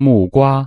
木瓜。